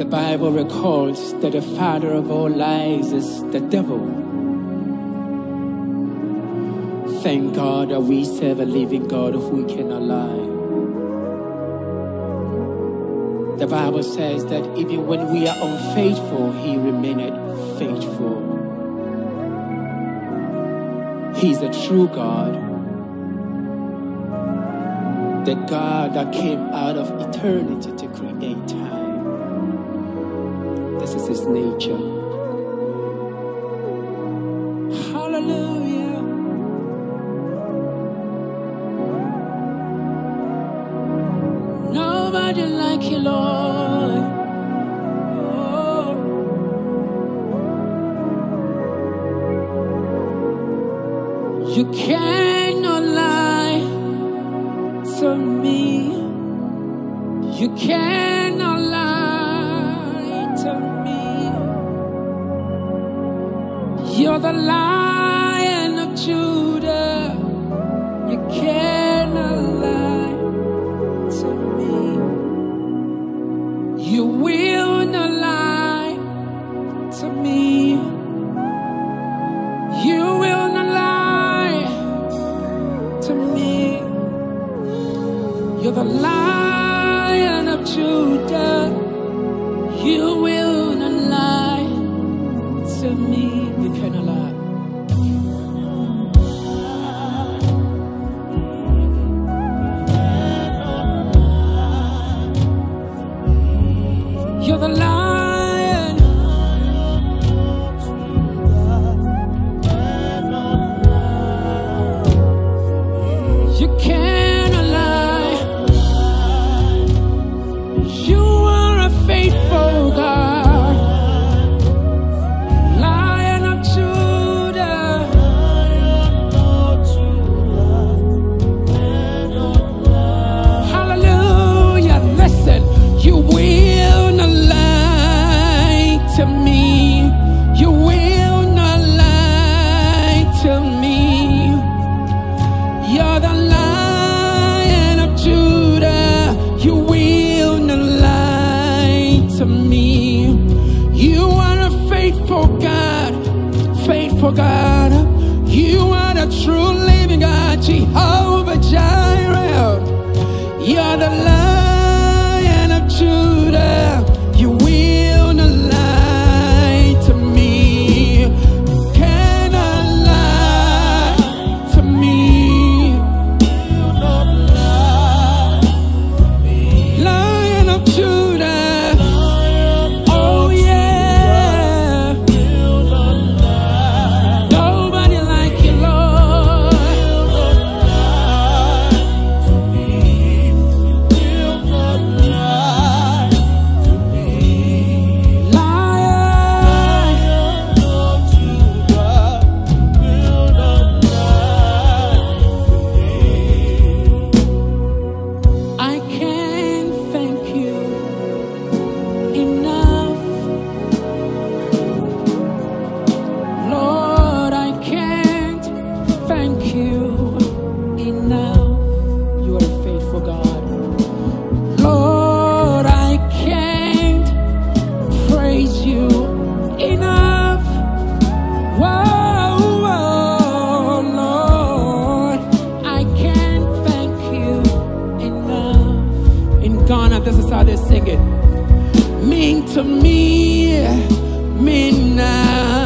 The Bible records that the father of all lies is the devil. Thank God that we serve a living God who cannot lie. The Bible says that even when we are unfaithful, He remained faithful. He's a true God the God that came out of eternity to create time his nature. Hallelujah. Nobody like you, Lord. Oh. You cannot lie to me. You cannot. you're the light. true living God, Jehovah Jireh. That's how they sing it. Mean to me, mean now.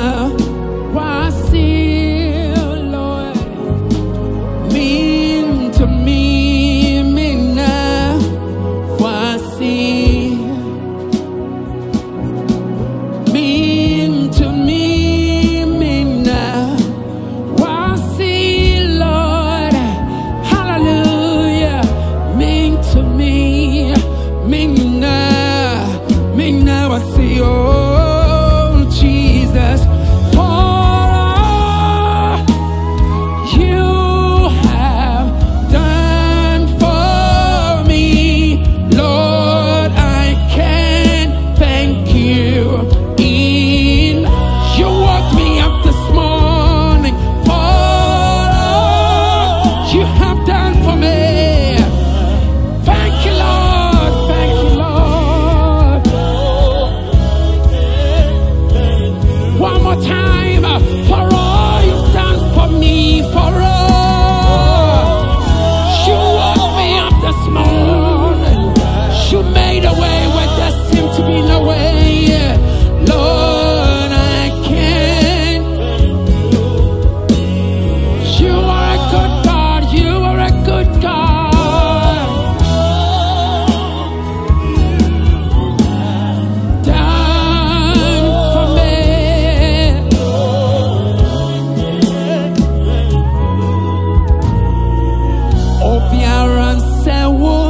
fi aran sẹ́wọ́.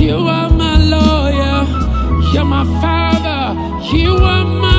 You are my lawyer, you're my father, you are my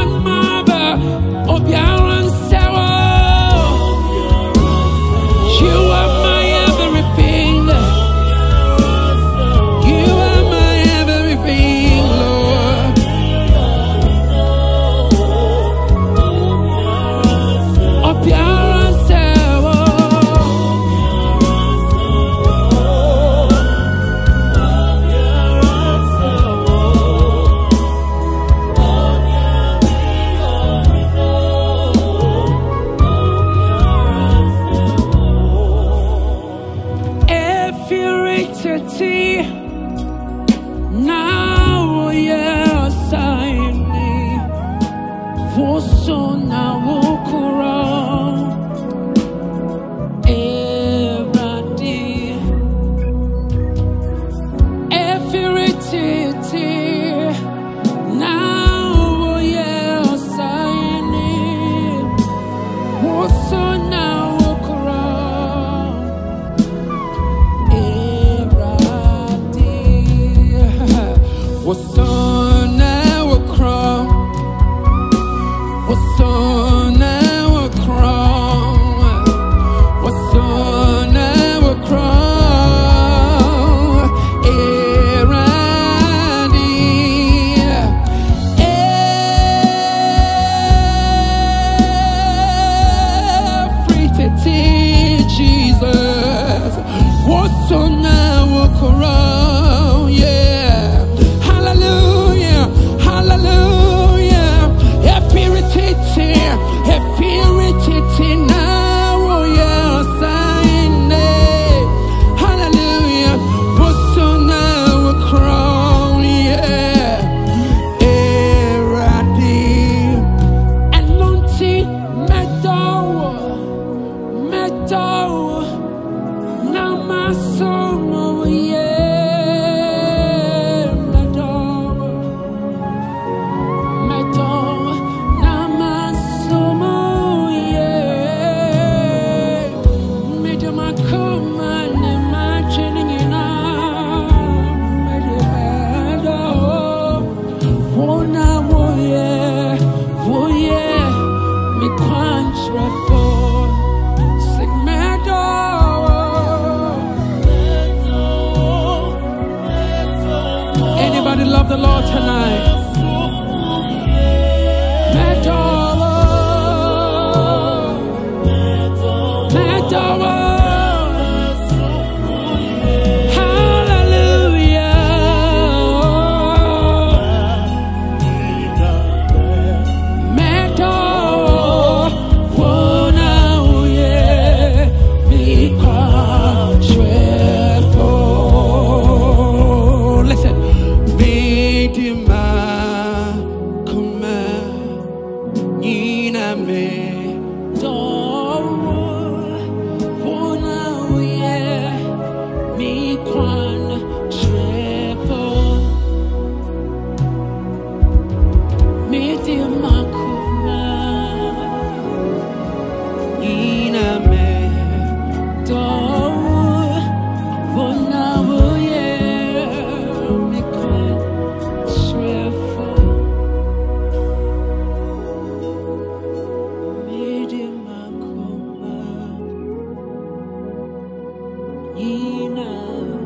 Marina.